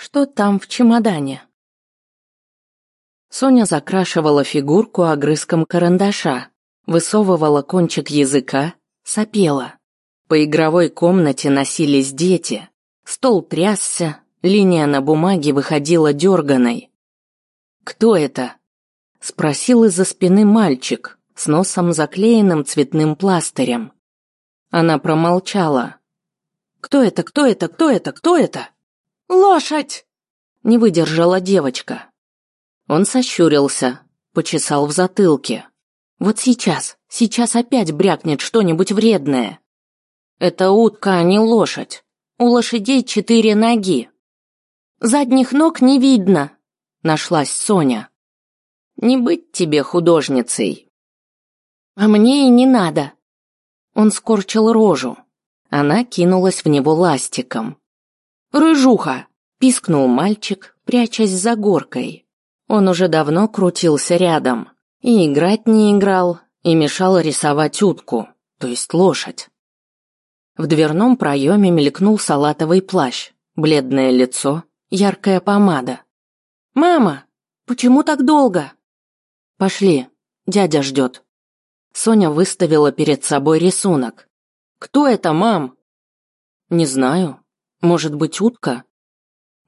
Что там в чемодане? Соня закрашивала фигурку огрызком карандаша, высовывала кончик языка, сопела. По игровой комнате носились дети. Стол трясся, линия на бумаге выходила дерганой. «Кто это?» – спросил из-за спины мальчик с носом заклеенным цветным пластырем. Она промолчала. «Кто это? Кто это? Кто это? Кто это?» «Лошадь!» – не выдержала девочка. Он сощурился, почесал в затылке. «Вот сейчас, сейчас опять брякнет что-нибудь вредное». «Это утка, а не лошадь. У лошадей четыре ноги». «Задних ног не видно», – нашлась Соня. «Не быть тебе художницей». «А мне и не надо». Он скорчил рожу. Она кинулась в него ластиком. «Рыжуха!» – пискнул мальчик, прячась за горкой. Он уже давно крутился рядом. И играть не играл, и мешал рисовать утку, то есть лошадь. В дверном проеме мелькнул салатовый плащ, бледное лицо, яркая помада. «Мама, почему так долго?» «Пошли, дядя ждет». Соня выставила перед собой рисунок. «Кто это, мам?» «Не знаю. Может быть, утка?»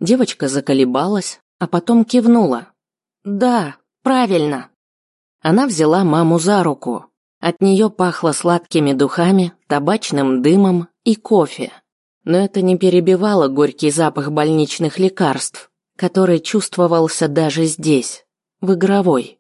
Девочка заколебалась, а потом кивнула. «Да, правильно». Она взяла маму за руку. От нее пахло сладкими духами, табачным дымом и кофе. Но это не перебивало горький запах больничных лекарств, который чувствовался даже здесь, в игровой.